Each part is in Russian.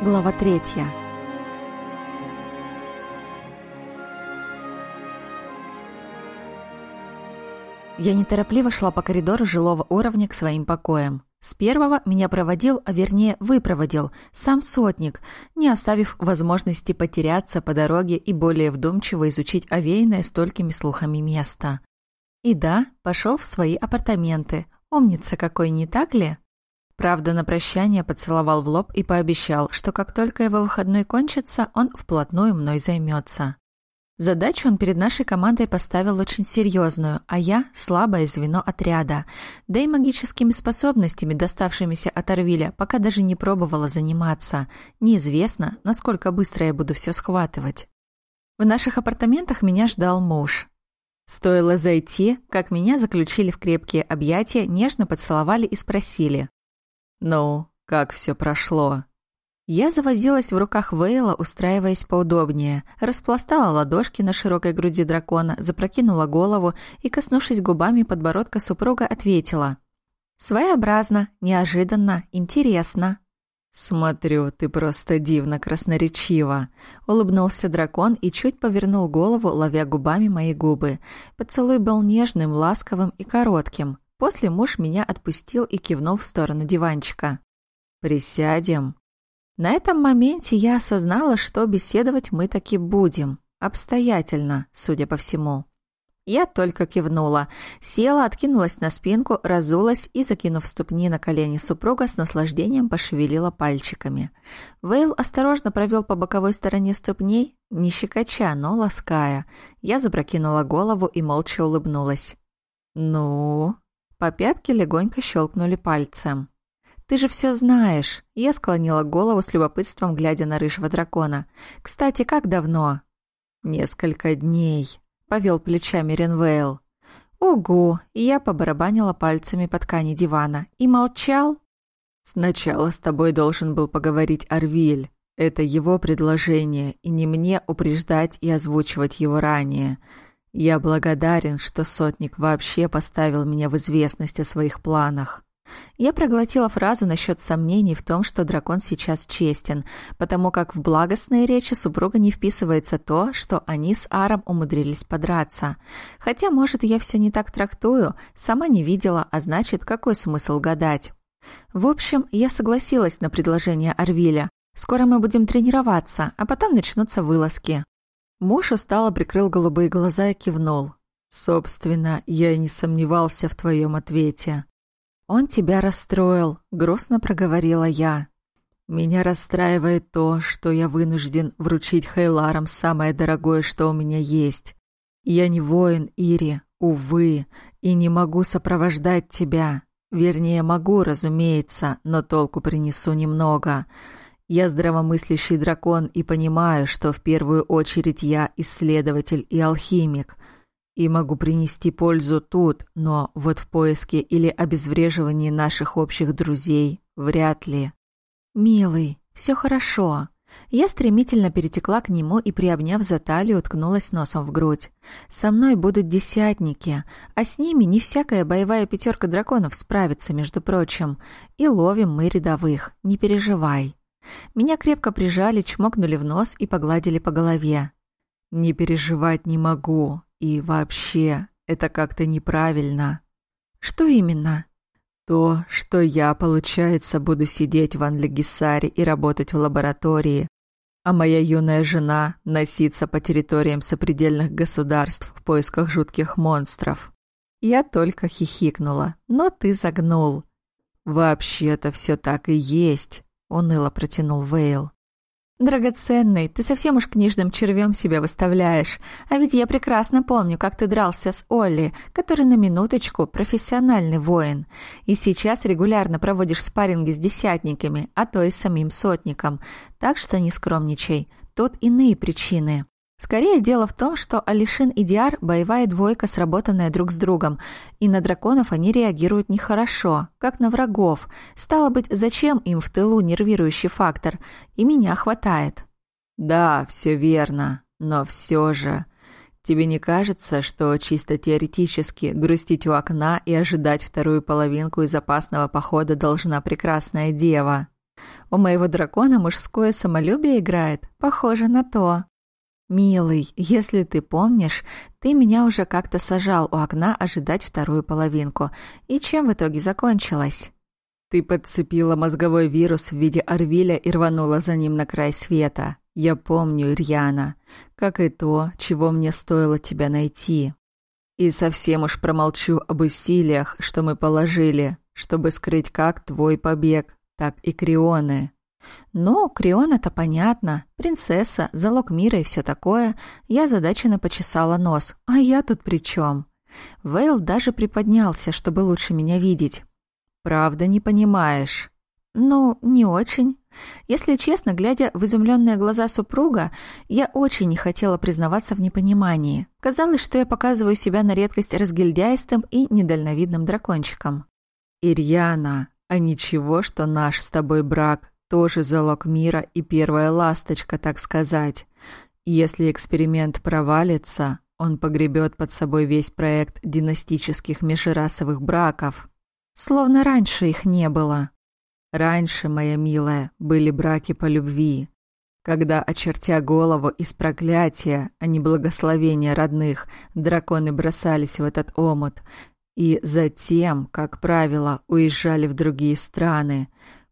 Глава третья. Я неторопливо шла по коридору жилого уровня к своим покоям. С первого меня проводил, а вернее выпроводил, сам сотник, не оставив возможности потеряться по дороге и более вдумчиво изучить овеянное столькими слухами место. И да, пошел в свои апартаменты. Умница какой, не так ли? Правда, на прощание поцеловал в лоб и пообещал, что как только его выходной кончится, он вплотную мной займется. Задачу он перед нашей командой поставил очень серьезную, а я – слабое звено отряда. Да и магическими способностями, доставшимися от Арвиля, пока даже не пробовала заниматься. Неизвестно, насколько быстро я буду все схватывать. В наших апартаментах меня ждал муж. Стоило зайти, как меня заключили в крепкие объятия, нежно поцеловали и спросили. «Ну, как все прошло?» Я завозилась в руках Вейла, устраиваясь поудобнее, распластала ладошки на широкой груди дракона, запрокинула голову и, коснувшись губами подбородка супруга, ответила. «Своеобразно, неожиданно, интересно». «Смотрю, ты просто дивно красноречива», — улыбнулся дракон и чуть повернул голову, ловя губами мои губы. Поцелуй был нежным, ласковым и коротким. После муж меня отпустил и кивнул в сторону диванчика. «Присядем». На этом моменте я осознала, что беседовать мы таки будем. Обстоятельно, судя по всему. Я только кивнула, села, откинулась на спинку, разулась и, закинув ступни на колени супруга, с наслаждением пошевелила пальчиками. Вейл осторожно провел по боковой стороне ступней, не щекоча, но лаская. Я запрокинула голову и молча улыбнулась. «Ну?» По пятке легонько щелкнули пальцем. «Ты же все знаешь!» Я склонила голову с любопытством, глядя на рыжего дракона. «Кстати, как давно?» «Несколько дней», — повел плечами Ренвейл. «Угу!» Я побарабанила пальцами по ткани дивана. «И молчал?» «Сначала с тобой должен был поговорить Арвиль. Это его предложение, и не мне упреждать и озвучивать его ранее. Я благодарен, что сотник вообще поставил меня в известность о своих планах. Я проглотила фразу насчет сомнений в том, что дракон сейчас честен, потому как в благостные речи супруга не вписывается то, что они с Аром умудрились подраться. Хотя, может, я все не так трактую, сама не видела, а значит, какой смысл гадать? В общем, я согласилась на предложение Арвиля. Скоро мы будем тренироваться, а потом начнутся вылазки. Муж устало прикрыл голубые глаза и кивнул. «Собственно, я и не сомневался в твоем ответе». «Он тебя расстроил», — грустно проговорила я. «Меня расстраивает то, что я вынужден вручить Хейларам самое дорогое, что у меня есть. Я не воин, Ири, увы, и не могу сопровождать тебя. Вернее, могу, разумеется, но толку принесу немного. Я здравомыслящий дракон и понимаю, что в первую очередь я исследователь и алхимик, и могу принести пользу тут, но вот в поиске или обезвреживании наших общих друзей вряд ли. «Милый, все хорошо». Я стремительно перетекла к нему и, приобняв за талию, уткнулась носом в грудь. «Со мной будут десятники, а с ними не всякая боевая пятерка драконов справится, между прочим. И ловим мы рядовых, не переживай». Меня крепко прижали, чмокнули в нос и погладили по голове. «Не переживать не могу. И вообще, это как-то неправильно». «Что именно?» «То, что я, получается, буду сидеть в Анлегисаре и работать в лаборатории, а моя юная жена носиться по территориям сопредельных государств в поисках жутких монстров». Я только хихикнула, но ты загнул. «Вообще-то все так и есть». — уныло протянул Вейл. «Драгоценный, ты совсем уж книжным червем себя выставляешь. А ведь я прекрасно помню, как ты дрался с Олли, который на минуточку профессиональный воин. И сейчас регулярно проводишь спарринги с десятниками, а то и самим сотником. Так что не скромничай. Тут иные причины». Скорее дело в том, что Алишин и Диар – боевая двойка, сработанная друг с другом, и на драконов они реагируют нехорошо, как на врагов. Стало быть, зачем им в тылу нервирующий фактор? И меня хватает. Да, все верно, но все же... Тебе не кажется, что чисто теоретически грустить у окна и ожидать вторую половинку из опасного похода должна прекрасная дева? У моего дракона мужское самолюбие играет. Похоже на то. «Милый, если ты помнишь, ты меня уже как-то сажал у окна ожидать вторую половинку. И чем в итоге закончилось?» «Ты подцепила мозговой вирус в виде Арвиля и рванула за ним на край света. Я помню, Ирьяна, как и то, чего мне стоило тебя найти. И совсем уж промолчу об усилиях, что мы положили, чтобы скрыть как твой побег, так и Крионы». «Ну, Крион это понятно. Принцесса, залог мира и все такое. Я задаченно почесала нос. А я тут при чем? Вейл даже приподнялся, чтобы лучше меня видеть. «Правда не понимаешь?» «Ну, не очень. Если честно, глядя в изумленные глаза супруга, я очень не хотела признаваться в непонимании. Казалось, что я показываю себя на редкость разгильдяйстым и недальновидным дракончиком. «Ирьяна, а ничего, что наш с тобой брак тоже залог мира и первая ласточка, так сказать. Если эксперимент провалится, он погребет под собой весь проект династических межрасовых браков. Словно раньше их не было. Раньше, моя милая, были браки по любви. Когда, очертя голову из проклятия, а не благословения родных, драконы бросались в этот омут, и затем, как правило, уезжали в другие страны,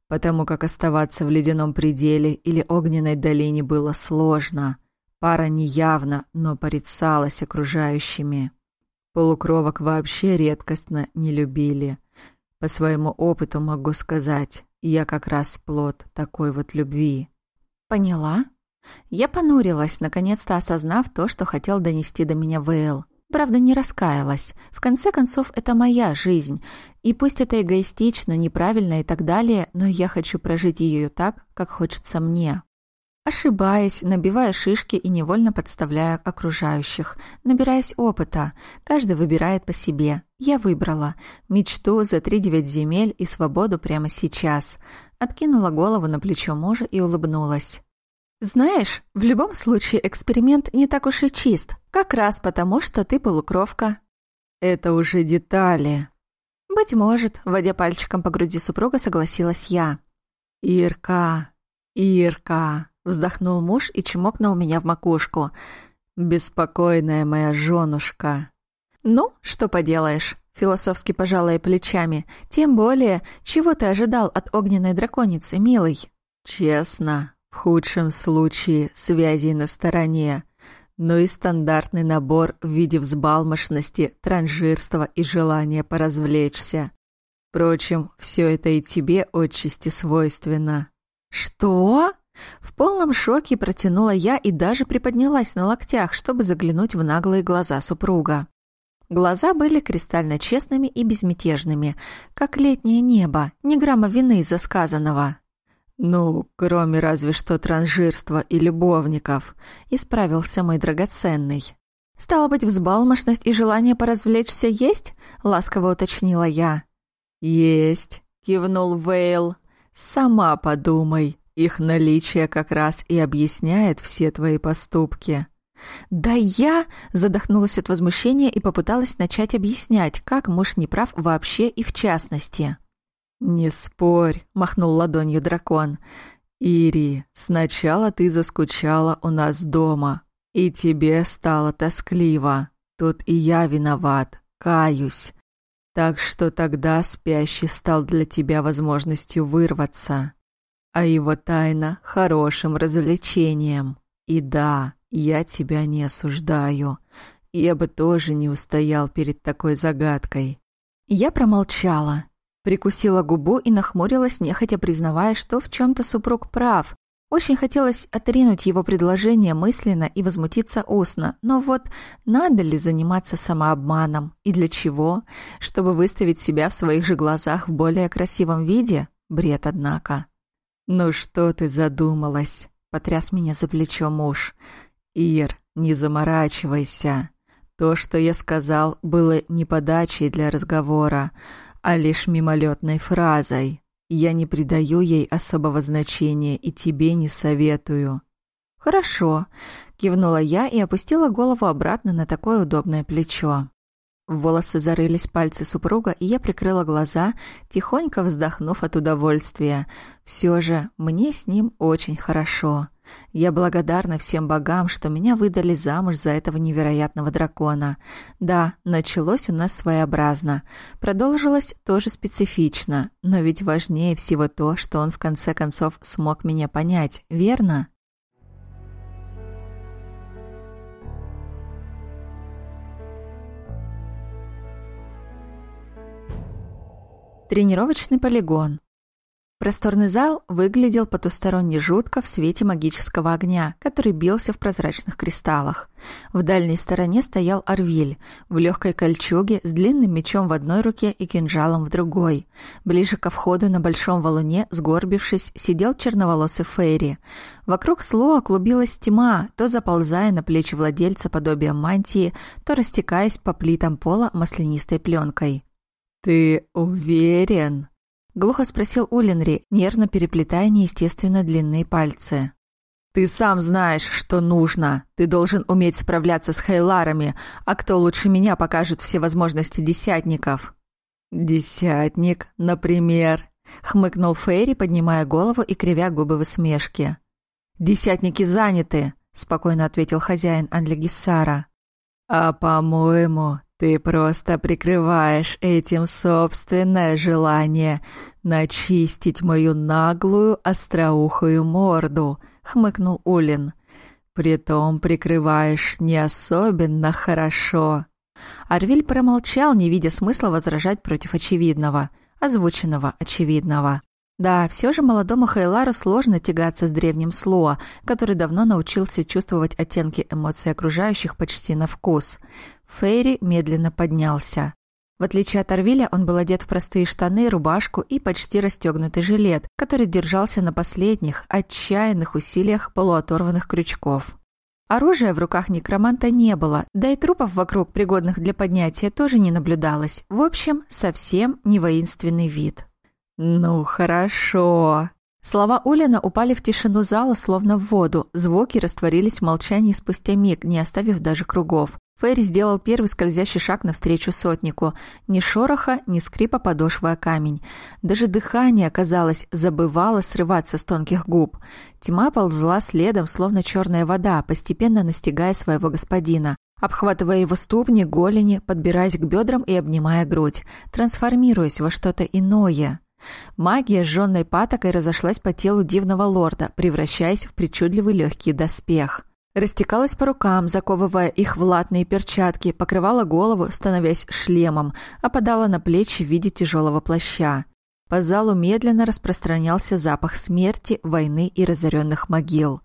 потому как оставаться в ледяном пределе или огненной долине было сложно. Пара неявно, но порицалась окружающими. Полукровок вообще редкостно не любили. По своему опыту могу сказать, я как раз плод такой вот любви. Поняла? Я понурилась, наконец-то осознав то, что хотел донести до меня Вейл. Правда, не раскаялась. В конце концов, это моя жизнь. И пусть это эгоистично, неправильно и так далее, но я хочу прожить ее так, как хочется мне. Ошибаясь, набивая шишки и невольно подставляя окружающих, набираясь опыта. Каждый выбирает по себе. Я выбрала. Мечту за три девять земель и свободу прямо сейчас. Откинула голову на плечо мужа и улыбнулась. Знаешь, в любом случае эксперимент не так уж и чист, как раз потому, что ты полукровка. Это уже детали. Быть может, водя пальчиком по груди супруга, согласилась я. Ирка, Ирка, вздохнул муж и чмокнул меня в макушку. Беспокойная моя женушка. Ну, что поделаешь, философски пожалая плечами. Тем более, чего ты ожидал от огненной драконицы, милый? Честно, в худшем случае связей на стороне, но и стандартный набор в виде взбалмошности, транжирства и желания поразвлечься. Впрочем, все это и тебе отчасти свойственно. «Что?» В полном шоке протянула я и даже приподнялась на локтях, чтобы заглянуть в наглые глаза супруга. Глаза были кристально честными и безмятежными, как летнее небо, ни грамма вины из-за сказанного. «Ну, кроме разве что транжирства и любовников», — исправился мой драгоценный. «Стало быть, взбалмошность и желание поразвлечься есть?» — ласково уточнила я. «Есть», — кивнул Вейл. «Сама подумай, их наличие как раз и объясняет все твои поступки». «Да я...» — задохнулась от возмущения и попыталась начать объяснять, как муж не прав вообще и в частности. «Не спорь», — махнул ладонью дракон. «Ири, сначала ты заскучала у нас дома, и тебе стало тоскливо. Тут и я виноват, каюсь. Так что тогда спящий стал для тебя возможностью вырваться, а его тайна — хорошим развлечением. И да, я тебя не осуждаю. Я бы тоже не устоял перед такой загадкой». Я промолчала. Прикусила губу и нахмурилась, нехотя признавая, что в чем-то супруг прав. Очень хотелось отринуть его предложение мысленно и возмутиться устно, но вот надо ли заниматься самообманом? И для чего? Чтобы выставить себя в своих же глазах в более красивом виде? Бред, однако. «Ну что ты задумалась?» — потряс меня за плечо муж. «Ир, не заморачивайся. То, что я сказал, было не подачей для разговора, а лишь мимолетной фразой. Я не придаю ей особого значения и тебе не советую». «Хорошо», — кивнула я и опустила голову обратно на такое удобное плечо. В волосы зарылись пальцы супруга, и я прикрыла глаза, тихонько вздохнув от удовольствия. Все же мне с ним очень хорошо. Я благодарна всем богам, что меня выдали замуж за этого невероятного дракона. Да, началось у нас своеобразно. Продолжилось тоже специфично, но ведь важнее всего то, что он в конце концов смог меня понять, верно? Тренировочный полигон. Просторный зал выглядел потусторонне жутко в свете магического огня, который бился в прозрачных кристаллах. В дальней стороне стоял Арвиль, в легкой кольчуге с длинным мечом в одной руке и кинжалом в другой. Ближе ко входу на большом валуне, сгорбившись, сидел черноволосый Фейри. Вокруг Слоа клубилась тьма, то заползая на плечи владельца подобием мантии, то растекаясь по плитам пола маслянистой пленкой. «Ты уверен?» Глухо спросил Улинри, нервно переплетая неестественно длинные пальцы. «Ты сам знаешь, что нужно. Ты должен уметь справляться с хейларами, а кто лучше меня покажет все возможности десятников?» «Десятник, например», — хмыкнул Фейри, поднимая голову и кривя губы в усмешке. «Десятники заняты», — спокойно ответил хозяин Анлегиссара. «А, по-моему, ты просто прикрываешь этим собственное желание начистить мою наглую остроухую морду, хмыкнул Улин. Притом прикрываешь не особенно хорошо. Арвиль промолчал, не видя смысла возражать против очевидного, озвученного очевидного. Да, все же молодому Хайлару сложно тягаться с древним Слоа, который давно научился чувствовать оттенки эмоций окружающих почти на вкус. Фейри медленно поднялся. В отличие от Арвиля, он был одет в простые штаны, рубашку и почти расстегнутый жилет, который держался на последних, отчаянных усилиях полуоторванных крючков. Оружия в руках некроманта не было, да и трупов вокруг, пригодных для поднятия, тоже не наблюдалось. В общем, совсем не воинственный вид. «Ну, хорошо». Слова Улина упали в тишину зала, словно в воду. Звуки растворились в молчании спустя миг, не оставив даже кругов. Ферри сделал первый скользящий шаг навстречу сотнику. Ни шороха, ни скрипа подошвы о камень. Даже дыхание, казалось, забывало срываться с тонких губ. Тьма ползла следом, словно черная вода, постепенно настигая своего господина обхватывая его ступни, голени, подбираясь к бедрам и обнимая грудь, трансформируясь во что-то иное. Магия, сжённой патокой, разошлась по телу дивного лорда, превращаясь в причудливый легкий доспех. Растекалась по рукам, заковывая их в латные перчатки, покрывала голову, становясь шлемом, опадала на плечи в виде тяжелого плаща. По залу медленно распространялся запах смерти, войны и разоренных могил.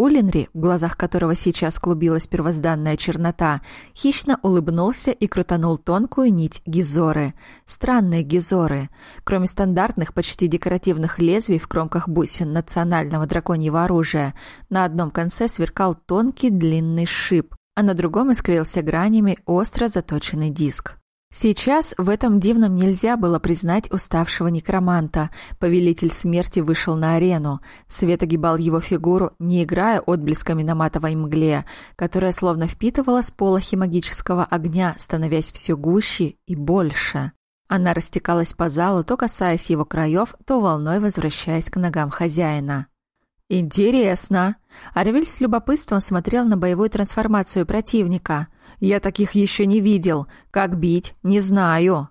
Улинри, в глазах которого сейчас клубилась первозданная чернота, хищно улыбнулся и крутанул тонкую нить гизоры. Странные гизоры. Кроме стандартных, почти декоративных лезвий в кромках бусин национального драконьего оружия, на одном конце сверкал тонкий длинный шип, а на другом искрился гранями остро заточенный диск. Сейчас в этом дивном нельзя было признать уставшего некроманта. Повелитель смерти вышел на арену. Свет огибал его фигуру, не играя отблесками на матовой мгле, которая словно впитывала сполохи магического огня, становясь все гуще и больше. Она растекалась по залу, то касаясь его краев, то волной возвращаясь к ногам хозяина. «Интересно!» Арвель с любопытством смотрел на боевую трансформацию противника – я таких еще не видел. Как бить, не знаю.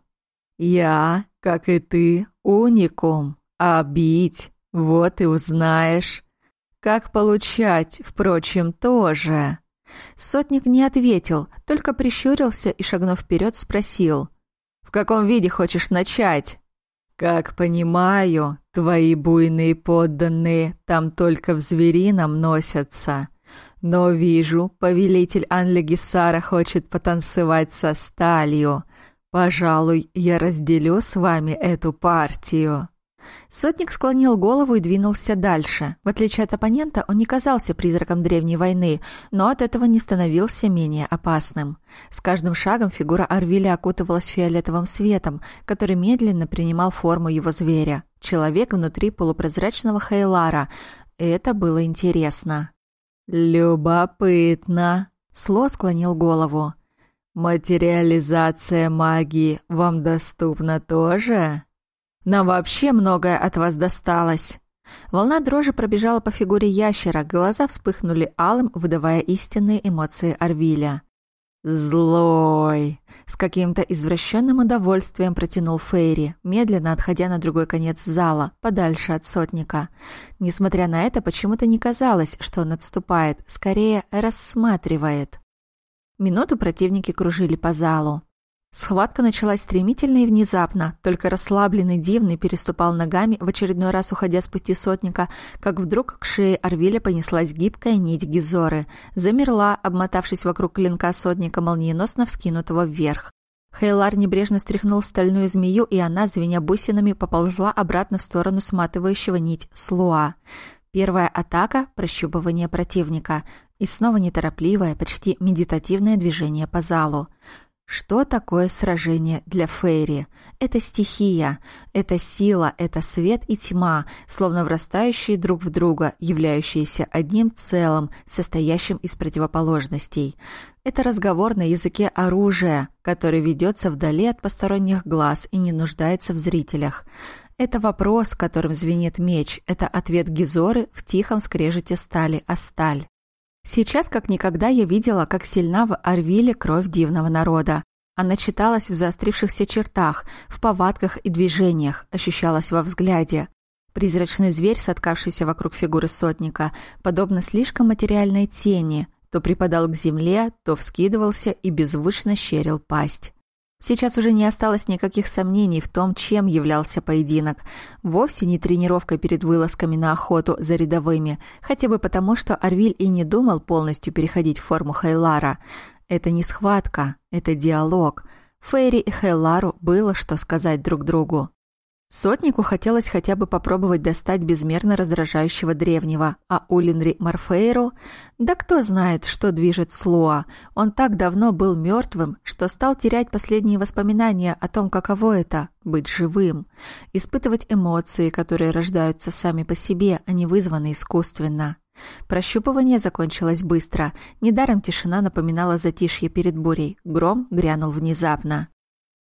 Я, как и ты, уникум. А бить, вот и узнаешь. Как получать, впрочем, тоже. Сотник не ответил, только прищурился и, шагнув вперед, спросил. «В каком виде хочешь начать?» «Как понимаю, твои буйные подданные там только в зверином носятся. Но вижу, повелитель Анлегисара хочет потанцевать со сталью. Пожалуй, я разделю с вами эту партию». Сотник склонил голову и двинулся дальше. В отличие от оппонента, он не казался призраком древней войны, но от этого не становился менее опасным. С каждым шагом фигура Арвиля окутывалась фиолетовым светом, который медленно принимал форму его зверя. Человек внутри полупрозрачного Хейлара. Это было интересно. «Любопытно!» Сло склонил голову. «Материализация магии вам доступна тоже?» «Нам вообще многое от вас досталось!» Волна дрожи пробежала по фигуре ящера, глаза вспыхнули алым, выдавая истинные эмоции Арвиля. «Злой!» — с каким-то извращенным удовольствием протянул Фейри, медленно отходя на другой конец зала, подальше от сотника. Несмотря на это, почему-то не казалось, что он отступает, скорее рассматривает. Минуту противники кружили по залу. Схватка началась стремительно и внезапно, только расслабленный Дивный переступал ногами, в очередной раз уходя с пути сотника, как вдруг к шее Арвиля понеслась гибкая нить Гизоры. Замерла, обмотавшись вокруг клинка сотника, молниеносно вскинутого вверх. Хейлар небрежно стряхнул стальную змею, и она, звеня бусинами, поползла обратно в сторону сматывающего нить Слуа. Первая атака – прощупывание противника. И снова неторопливое, почти медитативное движение по залу. Что такое сражение для Фейри? Это стихия, это сила, это свет и тьма, словно врастающие друг в друга, являющиеся одним целым, состоящим из противоположностей. Это разговор на языке оружия, который ведется вдали от посторонних глаз и не нуждается в зрителях. Это вопрос, которым звенит меч, это ответ Гизоры в тихом скрежете стали о сталь. Сейчас как никогда я видела, как сильна в Арвиле кровь дивного народа. Она читалась в заострившихся чертах, в повадках и движениях, ощущалась во взгляде. Призрачный зверь, соткавшийся вокруг фигуры сотника, подобно слишком материальной тени, то припадал к земле, то вскидывался и беззвучно щерил пасть. Сейчас уже не осталось никаких сомнений в том, чем являлся поединок. Вовсе не тренировкой перед вылазками на охоту за рядовыми, хотя бы потому, что Арвиль и не думал полностью переходить в форму Хайлара. Это не схватка, это диалог. Фейри и Хейлару было что сказать друг другу. Сотнику хотелось хотя бы попробовать достать безмерно раздражающего древнего, а Улинри Марфейру... Да кто знает, что движет Слоа. Он так давно был мертвым, что стал терять последние воспоминания о том, каково это — быть живым. Испытывать эмоции, которые рождаются сами по себе, а не вызваны искусственно. Прощупывание закончилось быстро. Недаром тишина напоминала затишье перед бурей. Гром грянул внезапно.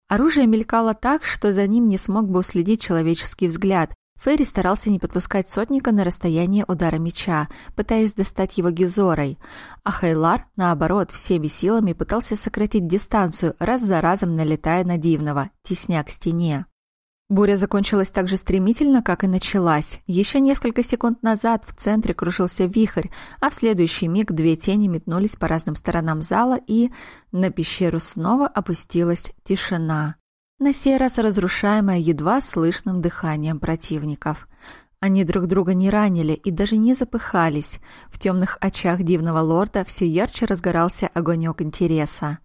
Оружие мелькало так, что за ним не смог бы уследить человеческий взгляд. Ферри старался не подпускать сотника на расстояние удара меча, пытаясь достать его гизорой. А Хайлар, наоборот, всеми силами пытался сократить дистанцию, раз за разом налетая на Дивного, тесня к стене. Буря закончилась так же стремительно, как и началась. Еще несколько секунд назад в центре кружился вихрь, а в следующий миг две тени метнулись по разным сторонам зала, и на пещеру снова опустилась тишина. На сей раз разрушаемая едва слышным дыханием противников. Они друг друга не ранили и даже не запыхались. В темных очах дивного лорда все ярче разгорался огонек интереса.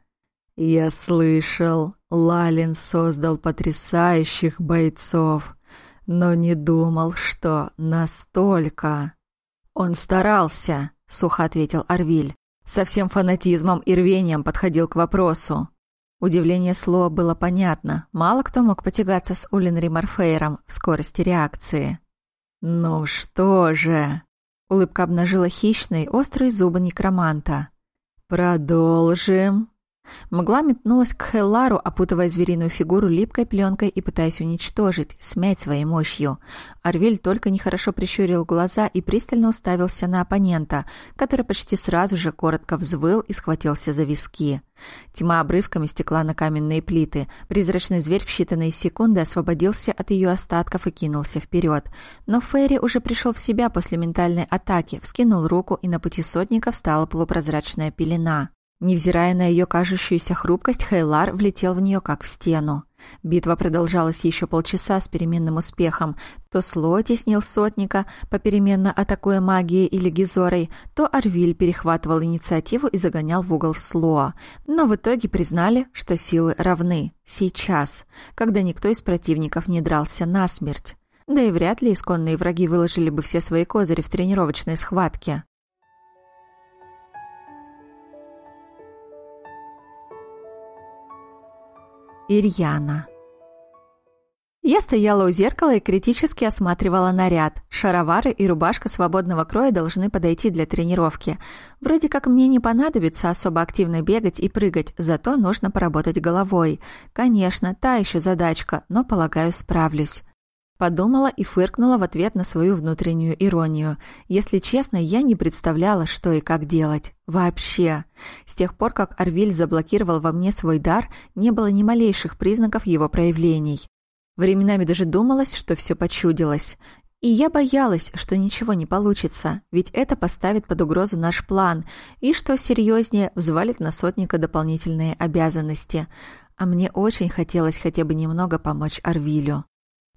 «Я слышал, Лалин создал потрясающих бойцов, но не думал, что настолько...» «Он старался», — сухо ответил Арвиль. Со всем фанатизмом и рвением подходил к вопросу. Удивление слова было понятно. Мало кто мог потягаться с Улинри Морфейром в скорости реакции. «Ну что же...» Улыбка обнажила хищные, острые зубы некроманта. «Продолжим». Мгла метнулась к Хеллару, опутывая звериную фигуру липкой пленкой и пытаясь уничтожить, смять своей мощью. Арвель только нехорошо прищурил глаза и пристально уставился на оппонента, который почти сразу же коротко взвыл и схватился за виски. Тьма обрывками стекла на каменные плиты. Призрачный зверь в считанные секунды освободился от ее остатков и кинулся вперед. Но Ферри уже пришел в себя после ментальной атаки, вскинул руку, и на пути сотника встала полупрозрачная пелена. Невзирая на ее кажущуюся хрупкость, Хейлар влетел в нее как в стену. Битва продолжалась еще полчаса с переменным успехом. То Сло теснил сотника, попеременно атакуя магией или гизорой, то Арвиль перехватывал инициативу и загонял в угол Слоа. Но в итоге признали, что силы равны. Сейчас, когда никто из противников не дрался насмерть. Да и вряд ли исконные враги выложили бы все свои козыри в тренировочной схватке. Ирьяна. Я стояла у зеркала и критически осматривала наряд. Шаровары и рубашка свободного кроя должны подойти для тренировки. Вроде как мне не понадобится особо активно бегать и прыгать, зато нужно поработать головой. Конечно, та еще задачка, но, полагаю, справлюсь. Подумала и фыркнула в ответ на свою внутреннюю иронию. Если честно, я не представляла, что и как делать. Вообще. С тех пор, как Арвиль заблокировал во мне свой дар, не было ни малейших признаков его проявлений. Временами даже думалось, что все почудилось. И я боялась, что ничего не получится, ведь это поставит под угрозу наш план, и, что серьезнее, взвалит на сотника дополнительные обязанности. А мне очень хотелось хотя бы немного помочь Арвилю.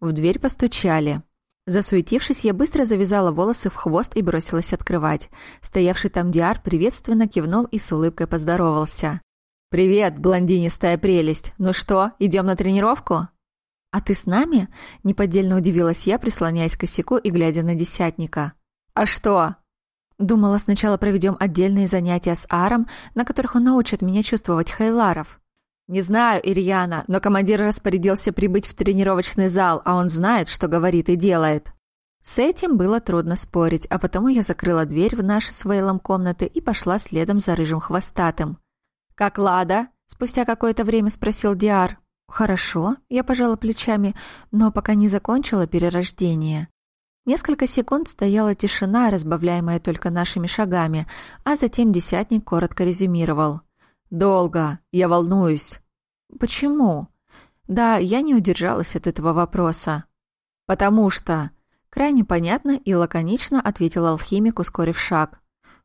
В дверь постучали. Засуетившись, я быстро завязала волосы в хвост и бросилась открывать. Стоявший там Диар приветственно кивнул и с улыбкой поздоровался. «Привет, блондинистая прелесть! Ну что, идем на тренировку?» «А ты с нами?» – неподдельно удивилась я, прислоняясь к косяку и глядя на десятника. «А что?» Думала, сначала проведем отдельные занятия с Аром, на которых он научит меня чувствовать хайларов. «Не знаю, Ирьяна, но командир распорядился прибыть в тренировочный зал, а он знает, что говорит и делает». С этим было трудно спорить, а потому я закрыла дверь в наши с Вейлом комнаты и пошла следом за рыжим хвостатым. «Как Лада?» – спустя какое-то время спросил Диар. «Хорошо», – я пожала плечами, но пока не закончила перерождение. Несколько секунд стояла тишина, разбавляемая только нашими шагами, а затем десятник коротко резюмировал. «Долго. Я волнуюсь». «Почему?» Да, я не удержалась от этого вопроса. «Потому что...» Крайне понятно и лаконично ответил алхимик, ускорив шаг.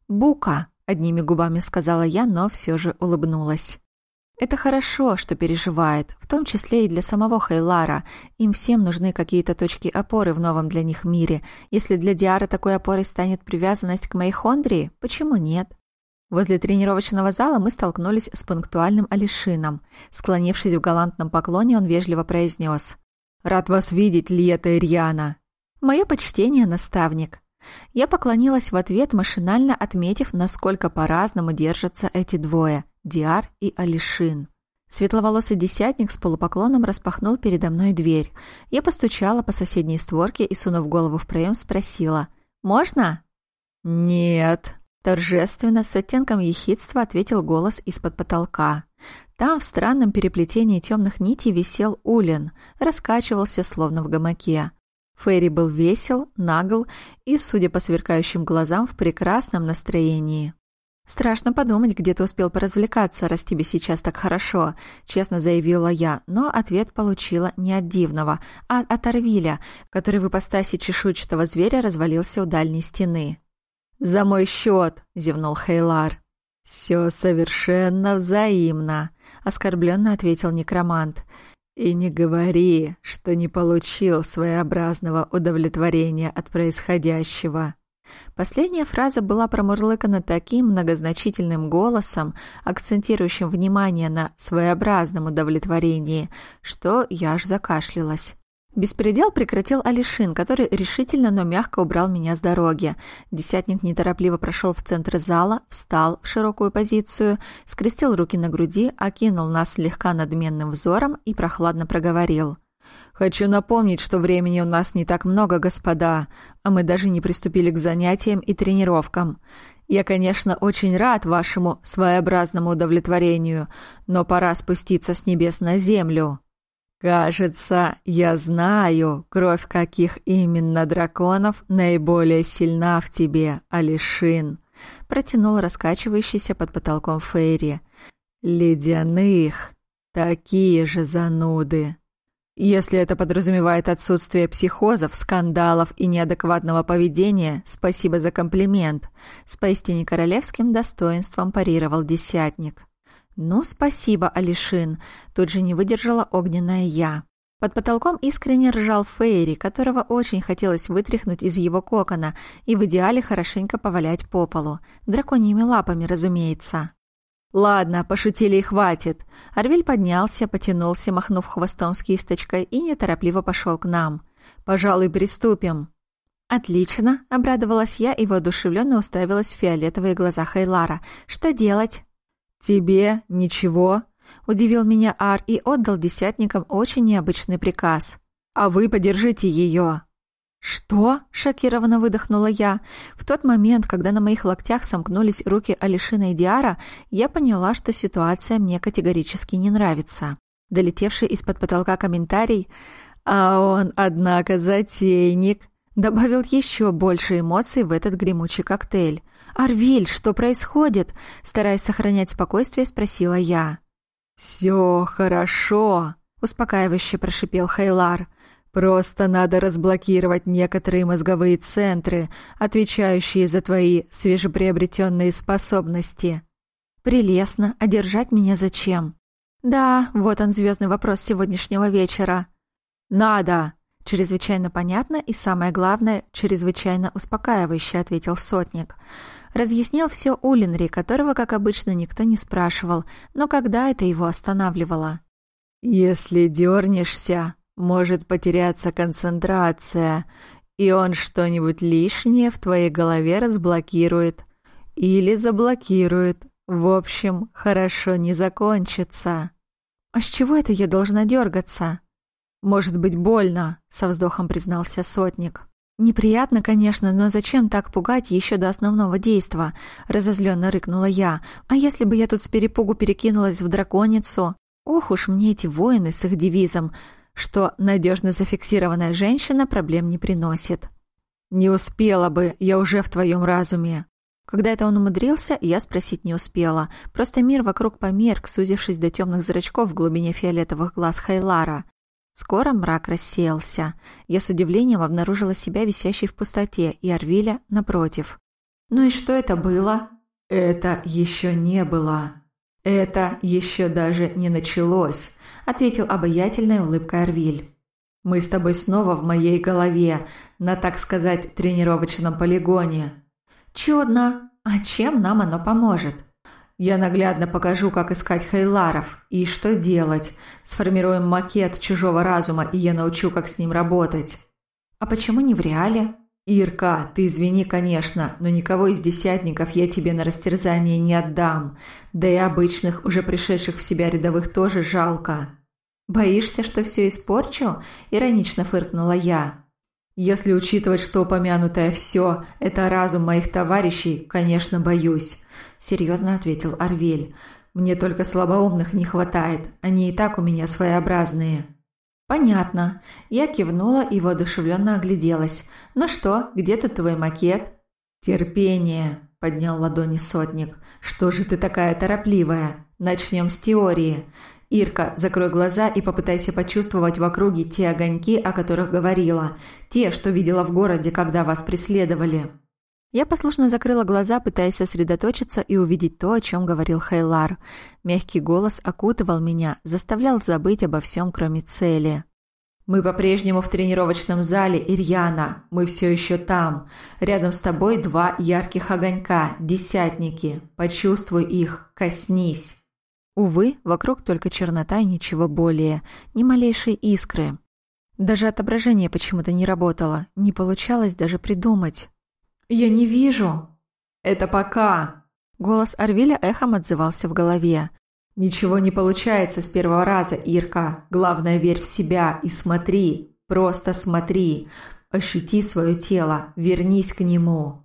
«Бука!» — одними губами сказала я, но все же улыбнулась. Это хорошо, что переживает, в том числе и для самого Хейлара. Им всем нужны какие-то точки опоры в новом для них мире. Если для Диары такой опорой станет привязанность к Мейхондрии, почему нет? Возле тренировочного зала мы столкнулись с пунктуальным Алишином. Склонившись в галантном поклоне, он вежливо произнес. «Рад вас видеть, Лиета Ирьяна!» «Мое почтение, наставник!» Я поклонилась в ответ, машинально отметив, насколько по-разному держатся эти двое – Диар и Алишин. Светловолосый десятник с полупоклоном распахнул передо мной дверь. Я постучала по соседней створке и, сунув голову в проем, спросила «Можно?» «Нет», Торжественно, с оттенком ехидства ответил голос из-под потолка. Там в странном переплетении темных нитей висел Улин, раскачивался словно в гамаке. Ферри был весел, нагл и, судя по сверкающим глазам, в прекрасном настроении. «Страшно подумать, где ты успел поразвлекаться, раз тебе сейчас так хорошо», — честно заявила я, но ответ получила не от Дивного, а от Арвиля, который в ипостаси чешуйчатого зверя развалился у дальней стены. «За мой счет!» — зевнул Хейлар. «Все совершенно взаимно», — оскорбленно ответил некромант. «И не говори, что не получил своеобразного удовлетворения от происходящего». Последняя фраза была промурлыкана таким многозначительным голосом, акцентирующим внимание на своеобразном удовлетворении, что я аж закашлялась. Беспредел прекратил Алишин, который решительно, но мягко убрал меня с дороги. Десятник неторопливо прошел в центр зала, встал в широкую позицию, скрестил руки на груди, окинул нас слегка надменным взором и прохладно проговорил. «Хочу напомнить, что времени у нас не так много, господа, а мы даже не приступили к занятиям и тренировкам. Я, конечно, очень рад вашему своеобразному удовлетворению, но пора спуститься с небес на землю». «Кажется, я знаю, кровь каких именно драконов наиболее сильна в тебе, Алишин», протянул раскачивающийся под потолком Фейри. «Ледяных. Такие же зануды». Если это подразумевает отсутствие психозов, скандалов и неадекватного поведения, спасибо за комплимент. С поистине королевским достоинством парировал десятник. «Ну, спасибо, Алишин!» Тут же не выдержала огненная я. Под потолком искренне ржал Фейри, которого очень хотелось вытряхнуть из его кокона и в идеале хорошенько повалять по полу. Драконьими лапами, разумеется. «Ладно, пошутили и хватит». Арвель поднялся, потянулся, махнув хвостом с кисточкой, и неторопливо пошел к нам. «Пожалуй, приступим». «Отлично», — обрадовалась я и воодушевленно уставилась в фиолетовые глаза Хейлара. «Что делать?» «Тебе ничего?» — удивил меня Ар и отдал десятникам очень необычный приказ. а вы подержите ее». «Что?» – шокированно выдохнула я. В тот момент, когда на моих локтях сомкнулись руки Алишина и Диара, я поняла, что ситуация мне категорически не нравится. Долетевший из-под потолка комментарий «А он, однако, затейник», добавил еще больше эмоций в этот гремучий коктейль. «Арвиль, что происходит?» – стараясь сохранять спокойствие, спросила я. «Все хорошо», – успокаивающе прошипел Хейлар. Просто надо разблокировать некоторые мозговые центры, отвечающие за твои свежеприобретенные способности. Прелестно, а держать меня зачем? Да, вот он звездный вопрос сегодняшнего вечера. Надо! Чрезвычайно понятно и, самое главное, чрезвычайно успокаивающе, ответил сотник. Разъяснил все Улинри, которого, как обычно, никто не спрашивал, но когда это его останавливало? «Если дернешься, может потеряться концентрация, и он что-нибудь лишнее в твоей голове разблокирует или заблокирует. В общем, хорошо не закончится. А с чего это я должна дергаться? Может быть, больно, со вздохом признался сотник. «Неприятно, конечно, но зачем так пугать еще до основного действа?» — разозленно рыкнула я. «А если бы я тут с перепугу перекинулась в драконицу? Ох уж мне эти воины с их девизом что надежно зафиксированная женщина проблем не приносит. «Не успела бы, я уже в твоем разуме». Когда это он умудрился, я спросить не успела. Просто мир вокруг померк, сузившись до темных зрачков в глубине фиолетовых глаз Хайлара. Скоро мрак рассеялся. Я с удивлением обнаружила себя висящей в пустоте, и Арвиля напротив. «Ну и что это было?» «Это еще не было. Это еще даже не началось ответил обаятельной улыбкой Арвиль. «Мы с тобой снова в моей голове, на, так сказать, тренировочном полигоне». «Чудно! А чем нам оно поможет?» «Я наглядно покажу, как искать хейларов и что делать. Сформируем макет чужого разума, и я научу, как с ним работать». «А почему не в реале?» «Ирка, ты извини, конечно, но никого из десятников я тебе на растерзание не отдам. Да и обычных, уже пришедших в себя рядовых тоже жалко». «Боишься, что все испорчу?» – иронично фыркнула я. «Если учитывать, что упомянутое все – это разум моих товарищей, конечно, боюсь», – серьезно ответил Арвель. «Мне только слабоумных не хватает, они и так у меня своеобразные». «Понятно». Я кивнула и воодушевленно огляделась. «Ну что, где тут твой макет?» «Терпение», – поднял ладони сотник. «Что же ты такая торопливая? Начнем с теории. «Ирка, закрой глаза и попытайся почувствовать в округе те огоньки, о которых говорила. Те, что видела в городе, когда вас преследовали». Я послушно закрыла глаза, пытаясь сосредоточиться и увидеть то, о чем говорил Хейлар. Мягкий голос окутывал меня, заставлял забыть обо всем, кроме цели. «Мы по-прежнему в тренировочном зале, Ирьяна. Мы все еще там. Рядом с тобой два ярких огонька, десятники. Почувствуй их, коснись». Увы, вокруг только чернота и ничего более, ни малейшей искры. Даже отображение почему-то не работало, не получалось даже придумать. «Я не вижу!» «Это пока!» Голос Арвиля эхом отзывался в голове. «Ничего не получается с первого раза, Ирка. Главное, верь в себя и смотри. Просто смотри. Ощути свое тело. Вернись к нему».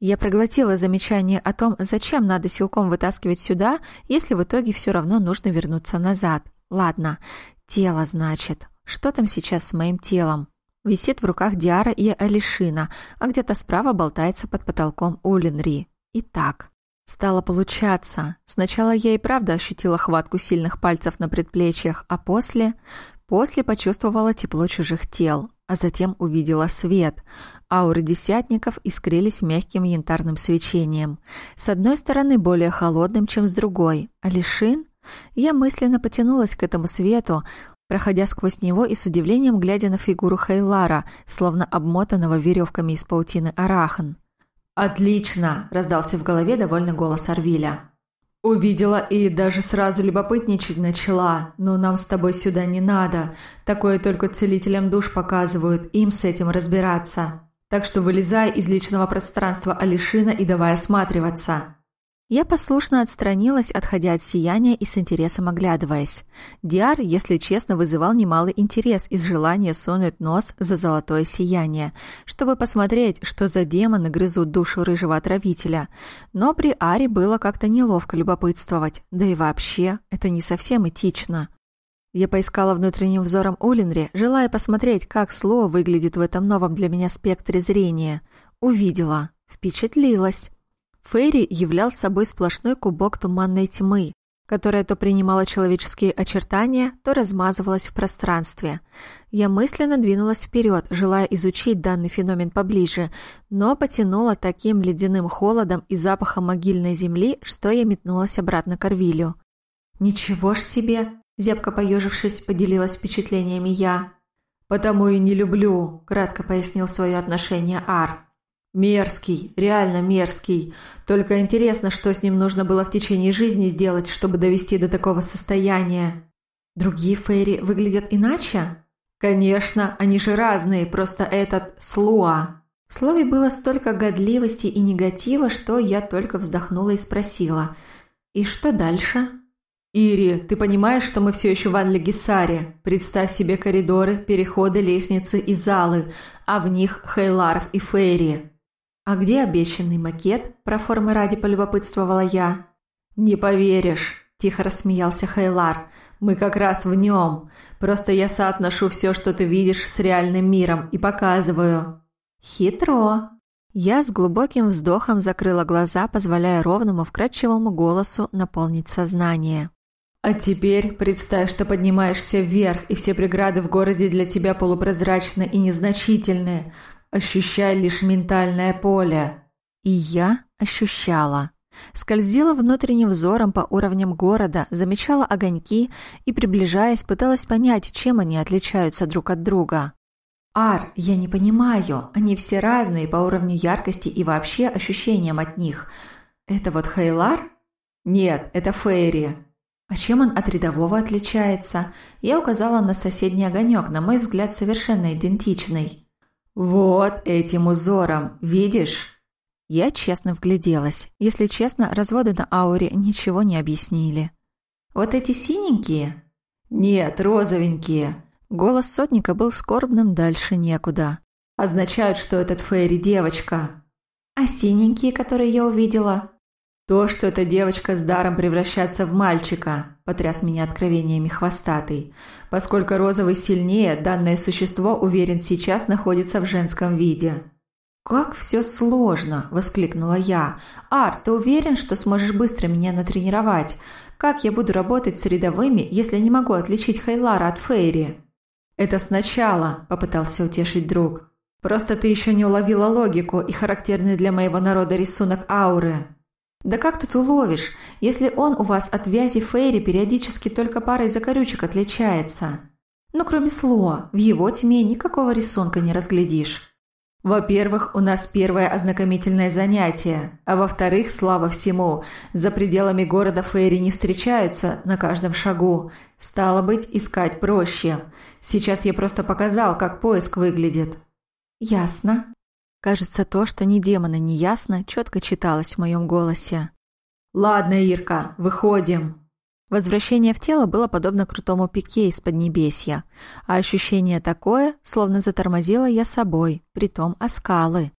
Я проглотила замечание о том, зачем надо силком вытаскивать сюда, если в итоге все равно нужно вернуться назад. Ладно, тело, значит. Что там сейчас с моим телом? Висит в руках Диара и Алишина, а где-то справа болтается под потолком Улинри. Итак, стало получаться. Сначала я и правда ощутила хватку сильных пальцев на предплечьях, а после... После почувствовала тепло чужих тел, а затем увидела свет. Ауры десятников искрились мягким янтарным свечением. С одной стороны более холодным, чем с другой. А Лишин? Я мысленно потянулась к этому свету, проходя сквозь него и с удивлением глядя на фигуру Хейлара, словно обмотанного веревками из паутины Арахан. «Отлично!» – раздался в голове довольный голос Арвиля. Увидела и даже сразу любопытничать начала. Но нам с тобой сюда не надо. Такое только целителям душ показывают, им с этим разбираться. Так что вылезай из личного пространства Алишина и давай осматриваться. Я послушно отстранилась, отходя от сияния и с интересом оглядываясь. Диар, если честно, вызывал немалый интерес из желания сунуть нос за золотое сияние, чтобы посмотреть, что за демоны грызут душу рыжего отравителя. Но при Аре было как-то неловко любопытствовать, да и вообще, это не совсем этично. Я поискала внутренним взором Улинри, желая посмотреть, как Сло выглядит в этом новом для меня спектре зрения. Увидела. Впечатлилась. Фейри являл собой сплошной кубок туманной тьмы, которая то принимала человеческие очертания, то размазывалась в пространстве. Я мысленно двинулась вперед, желая изучить данный феномен поближе, но потянула таким ледяным холодом и запахом могильной земли, что я метнулась обратно к Орвилю. «Ничего ж себе!» – зябко поежившись, поделилась впечатлениями я. «Потому и не люблю», – кратко пояснил свое отношение Ар. Мерзкий, реально мерзкий. Только интересно, что с ним нужно было в течение жизни сделать, чтобы довести до такого состояния. Другие фейри выглядят иначе? Конечно, они же разные, просто этот Слуа. В слове было столько годливости и негатива, что я только вздохнула и спросила. «И что дальше?» «Ири, ты понимаешь, что мы все еще в Анлегисаре? Представь себе коридоры, переходы, лестницы и залы, а в них Хейларов и Фейри. «А где обещанный макет?» – про формы ради полюбопытствовала я. «Не поверишь», – тихо рассмеялся Хайлар. «Мы как раз в нем. Просто я соотношу все, что ты видишь, с реальным миром и показываю». «Хитро». Я с глубоким вздохом закрыла глаза, позволяя ровному, вкрадчивому голосу наполнить сознание. «А теперь представь, что поднимаешься вверх, и все преграды в городе для тебя полупрозрачны и незначительны ощущая лишь ментальное поле. И я ощущала. Скользила внутренним взором по уровням города, замечала огоньки и, приближаясь, пыталась понять, чем они отличаются друг от друга. «Ар, я не понимаю. Они все разные по уровню яркости и вообще ощущениям от них. Это вот Хейлар?» «Нет, это Фейри». «А чем он от рядового отличается?» Я указала на соседний огонек, на мой взгляд, совершенно идентичный. «Вот этим узором, видишь?» Я честно вгляделась. Если честно, разводы на ауре ничего не объяснили. «Вот эти синенькие?» «Нет, розовенькие». Голос сотника был скорбным дальше некуда. «Означают, что этот Фейри девочка». «А синенькие, которые я увидела?» «То, что эта девочка с даром превращаться в мальчика», – потряс меня откровениями хвостатый. «Поскольку розовый сильнее, данное существо, уверен, сейчас находится в женском виде». «Как все сложно!» – воскликнула я. «Арт, ты уверен, что сможешь быстро меня натренировать? Как я буду работать с рядовыми, если не могу отличить Хайлара от Фейри?» «Это сначала», – попытался утешить друг. «Просто ты еще не уловила логику и характерный для моего народа рисунок ауры». Да как тут уловишь, если он у вас от вязи Фейри периодически только парой закорючек отличается? Ну, кроме Слоа, в его тьме никакого рисунка не разглядишь. Во-первых, у нас первое ознакомительное занятие, а во-вторых, слава всему, за пределами города Фейри не встречаются на каждом шагу. Стало быть, искать проще. Сейчас я просто показал, как поиск выглядит. Ясно. Кажется, то, что ни демона не ясно, четко читалось в моем голосе. «Ладно, Ирка, выходим». Возвращение в тело было подобно крутому пике из Поднебесья, а ощущение такое, словно затормозила я собой, притом о скалы.